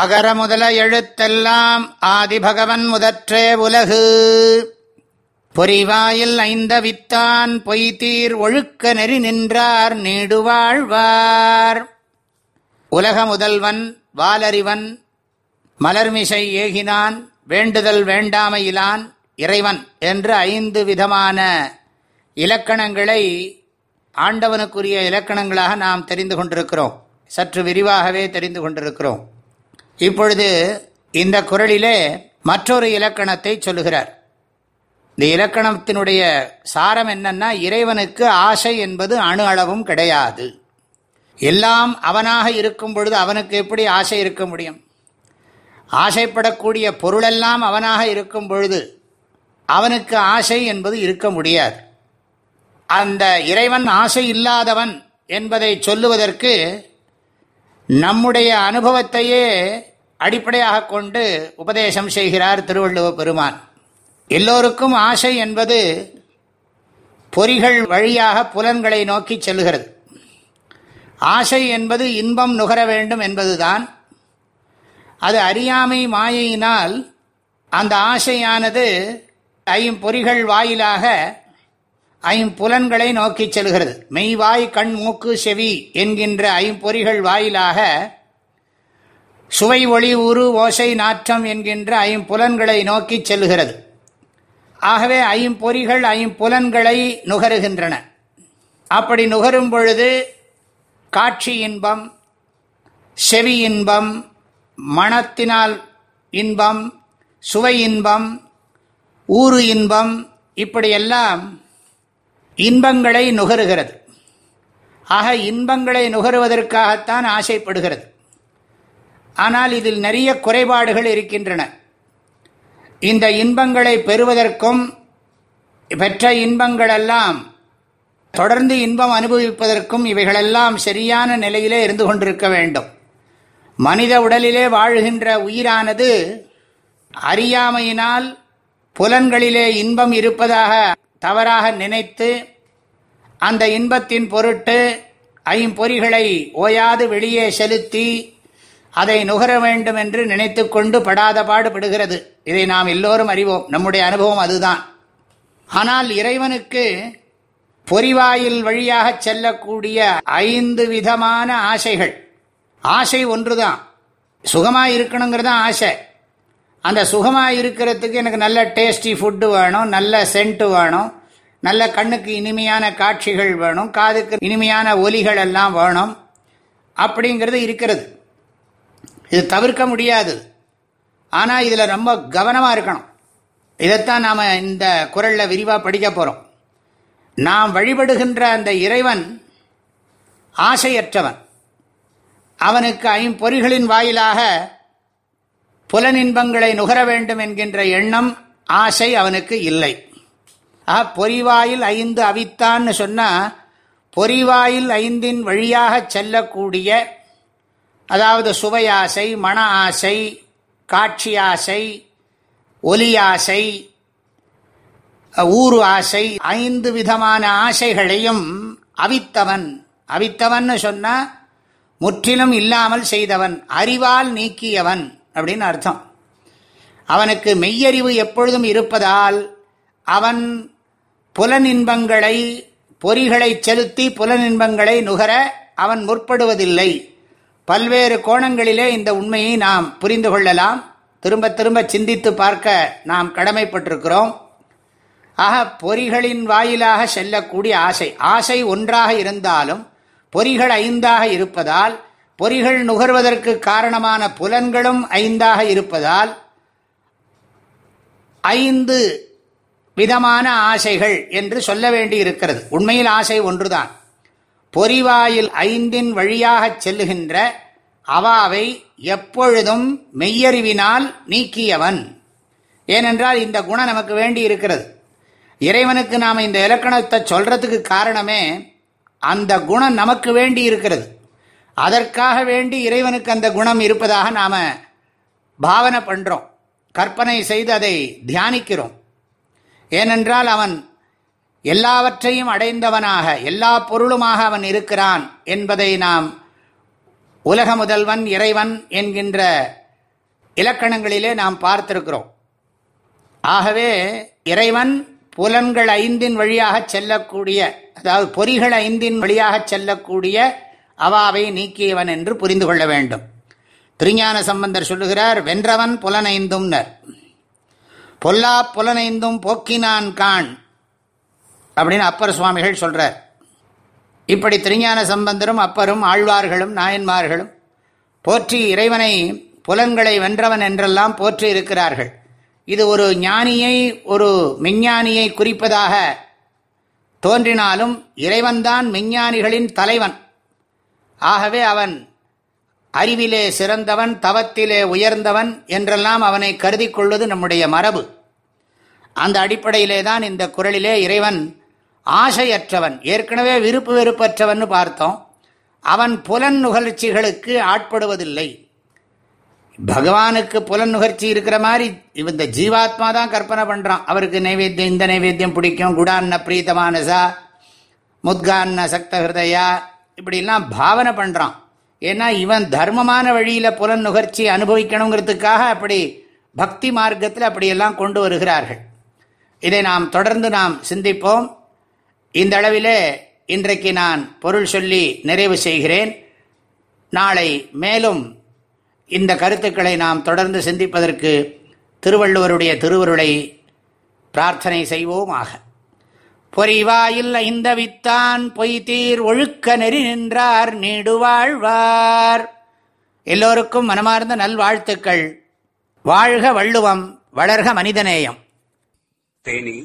அகர முதல எழுத்தெல்லாம் ஆதிபகவன் முதற்றே உலகு. பொறிவாயில் ஐந்த வித்தான் பொய்தீர் ஒழுக்க நெறி நின்றார் நீடுவாழ்வார். உலக முதல்வன் வாலறிவன் மலர்மிசை ஏகினான் வேண்டுதல் வேண்டாமையிலான் இறைவன் என்று ஐந்து விதமான இலக்கணங்களை ஆண்டவனுக்குரிய இலக்கணங்களாக நாம் தெரிந்து கொண்டிருக்கிறோம். சற்று விரிவாகவே தெரிந்து கொண்டிருக்கிறோம். இப்பொழுது இந்த குரலிலே மற்றொரு இலக்கணத்தை சொல்லுகிறார். இந்த இலக்கணத்தினுடைய சாரம் என்னன்னா இறைவனுக்கு ஆசை என்பது அணு அளவும் கிடையாது. எல்லாம் அவனாக இருக்கும் பொழுது அவனுக்கு எப்படி ஆசை இருக்க முடியும்? ஆசைப்படக்கூடிய பொருளெல்லாம் அவனாக இருக்கும் பொழுது அவனுக்கு ஆசை என்பது இருக்க முடியாது. அந்த இறைவன் ஆசை இல்லாதவன் என்பதை சொல்லுவதற்கு நம்முடைய அனுபவத்தையே அடிப்படையாக கொண்டு உபதேசம் செய்கிறார் திருவள்ளுவ பெருமான். எல்லோருக்கும் ஆசை என்பது பொறிகள் வழியாக புலன்களை நோக்கி செல்லுகிறது ஆசை என்பது இன்பம் நுகர வேண்டும் என்பதுதான். அது அறியாமை மாயையினால் அந்த ஆசையானது ஐம்பொறிகள் வாயிலாக ஐம்புலன்களை நோக்கி செல்கிறது. மெய்வாய் கண் மூக்கு செவி என்கின்ற ஐம்பொறிகள் வாயிலாக சுவை ஒளி உரு ஓசை நாற்றம் என்கின்ற ஐம்புலன்களை நோக்கி செல்கிறது ஆகவே ஐம்பொறிகள் ஐம்புலன்களை நுகருகின்றன. அப்படி நுகரும் பொழுது காட்சி இன்பம் செவி இன்பம் மனத்தினால் இன்பம் சுவை இன்பம் ஊறு இன்பம் இப்படியெல்லாம் இன்பங்களை நுகருகிறது. ஆக இன்பங்களை நுகருவதற்காகத்தான் ஆசைப்படுகிறது. ஆனால் இதில் நிறைய குறைபாடுகள் இருக்கின்றன. இந்த இன்பங்களை பெறுவதற்கும் பெற்ற இன்பங்களெல்லாம் தொடர்ந்து இன்பம் அனுபவிப்பதற்கும் இவைகளெல்லாம் சரியான நிலையிலே இருந்து கொண்டிருக்க வேண்டும். மனித உடலிலே வாழ்கின்ற உயிரானது அறியாமையினால் புலன்களிலே இன்பம் இருப்பதாக தவறாக நினைத்து அந்த இன்பத்தின் பொருட்டு ஐம்பொறிகளை ஓயாது வெளியே செலுத்தி அதை நுகர வேண்டும் என்று நினைத்து கொண்டு படாத பாடுபடுகிறது இதை நாம் எல்லோரும் அறிவோம். நம்முடைய அனுபவம் அதுதான். ஆனால் இறைவனுக்கு பொறிவாயில் வழியாக செல்லக்கூடிய ஐந்து விதமான ஆசைகள். ஆசை ஒன்றுதான். சுகமாக இருக்கணுங்கிறது ஆசை. அந்த சுகமாக இருக்கிறதுக்கு எனக்கு நல்ல டேஸ்டி ஃபுட்டு வேணும் நல்ல சென்ட்டு வேணும் நல்ல கண்ணுக்கு இனிமையான காட்சிகள் வேணும் காதுக்கு இனிமையான ஒலிகள் எல்லாம் வேணும். அப்படிங்கிறது இருக்கிறது. இது தவிர்க்க முடியாது. ஆனால் இதில் ரொம்ப கவனமாக இருக்கணும். இதைத்தான் நாம் இந்த குரலில் விரிவாக படிக்க போகிறோம் நாம் வழிபடுகின்ற அந்த இறைவன் ஆசையற்றவன். அவனுக்கு ஐம்பொறிகளின் வாயிலாக புலனின்பங்களை நுகர வேண்டும் என்கின்ற எண்ணம் ஆசை அவனுக்கு இல்லை. ஆக பொறிவாயில் ஐந்து அவித்தான்னு சொன்னால் பொறிவாயில் ஐந்தின் வழியாக செல்லக்கூடிய அதாவது சுவையாசை மன ஆசை காட்சி ஆசை ஒலி ஆசை ஊறு ஆசை ஐந்து விதமான ஆசைகளையும் அவித்தவன். அவித்தவன் சொன்னால் முற்றிலும் இல்லாமல் செய்தவன் அறிவால் நீக்கியவன் அப்படின்னு அர்த்தம். அவனுக்கு மெய்யறிவு எப்பொழுதும் இருப்பதால் அவன் புலனின்பங்களை பொறிகளை செலுத்தி புலனின்பங்களை நுகர அவன் முற்படுவதில்லை. பல்வேறு கோணங்களிலே இந்த உண்மையை நாம் புரிந்து கொள்ளலாம். திரும்ப திரும்ப சிந்தித்து பார்க்க நாம் கடமைப்பட்டிருக்கிறோம். ஆக பொறிகளின் வாயிலாக செல்லக்கூடிய ஆசை ஆசை ஒன்றாக இருந்தாலும் பொறிகள் ஐந்தாக இருப்பதால் பொறிகள் நுகர்வதற்கு காரணமான புலன்களும் ஐந்தாக இருப்பதால் ஐந்து விதமான ஆசைகள் என்று சொல்ல வேண்டி இருக்கிறது உண்மையில் ஆசை ஒன்றுதான். பொறிவாயில் ஐந்தின் வழியாகச் செல்லுகின்ற அவாவை எப்பொழுதும் மெய்யறிவினால் நீக்கியவன். ஏனென்றால் இந்த குணம் நமக்கு வேண்டி இருக்கிறது. இறைவனுக்கு நாம் இந்த இலக்கணத்தை சொல்றதுக்கு காரணமே அந்த குணம் நமக்கு வேண்டி இருக்கிறது. அதற்காக வேண்டி இறைவனுக்கு அந்த குணம் இருப்பதாக நாம் பாவனை பண்ணுறோம் கற்பனை செய்து அதை தியானிக்கிறோம். ஏனென்றால் அவன் எல்லாவற்றையும் அடைந்தவனாக எல்லா பொருளுமாக அவன் இருக்கிறான் என்பதை நாம் உலக முதல்வன் இறைவன் என்கின்ற இலக்கணங்களிலே நாம் பார்த்திருக்கிறோம். ஆகவே இறைவன் புலன்கள் ஐந்தின் வழியாக செல்லக்கூடிய அதாவது பொறிகள் ஐந்தின் வழியாக செல்லக்கூடிய அவாவை நீக்கியவன் என்று புரிந்து கொள்ள வேண்டும். திருஞான சம்பந்தர் சொல்லுகிறார் வென்றவன் புலனைந்தும்னர். பொல்லா புலனைந்தும் போக்கினான் கான். அப்படின்னு அப்பர் சுவாமிகள் சொல்கிறார் இப்படி திருஞான சம்பந்தரும் அப்பரும் ஆழ்வார்களும் நாயன்மார்களும் போற்றி இறைவனை புலன்களை வென்றவன் என்றெல்லாம் போற்றி இருக்கிறார்கள். இது ஒரு ஞானியை ஒரு மெஞ்ஞானியை குறிப்பதாக தோன்றினாலும் இறைவன்தான் மெஞ்ஞானிகளின் தலைவன். ஆகவே அவன் அறிவிலே சிறந்தவன் தவத்திலே உயர்ந்தவன் என்றெல்லாம் அவனை கருதி கொள்வது நம்முடைய மரபு. அந்த அடிப்படையிலே தான் இந்த குரலிலே இறைவன் ஆசையற்றவன் ஏற்கனவே விருப்பு வெறுப்பற்றவன் பார்த்தோம். அவன் புலன் நுகர்ச்சிகளுக்கு ஆட்படுவதில்லை. பகவானுக்கு புலன் நுகர்ச்சி இருக்கிற மாதிரி இந்த ஜீவாத்மா தான் கற்பனை பண்ணுறான் அவருக்கு நைவேத்தியம் இந்த நைவேத்தியம் பிடிக்கும். குடான்ன பிரீத்தமானசா முத்கான்ன சக்த ஹிருதயா இப்படிலாம் பாவனை பண்ணுறான் ஏன்னா இவன் தர்மமான வழியில் புலன் நுகர்ச்சி அனுபவிக்கணுங்கிறதுக்காக அப்படி பக்தி மார்க்கத்தில் அப்படியெல்லாம் கொண்டு வருகிறார்கள். இதை நாம் தொடர்ந்து நாம் சிந்திப்போம். இந்த அளவிலே இன்றைக்கு நான் பொருள் சொல்லி நிறைவு செய்கிறேன். நாளை மேலும் இந்த கருத்துக்களை நாம் தொடர்ந்து சிந்திப்பதற்கு திருவள்ளுவருடைய திருவருளை பிரார்த்தனை செய்வோமாக. பொறிவாயில் ஐந்த வித்தான் பொய்தீர் ஒழுக்க நெறி நின்றார் நீடுவாழ்வார் எல்லோருக்கும் மனமார்ந்த நல்வாழ்த்துக்கள். வாழ்க வள்ளுவம் வளர்க மனிதநேயம். தேனி.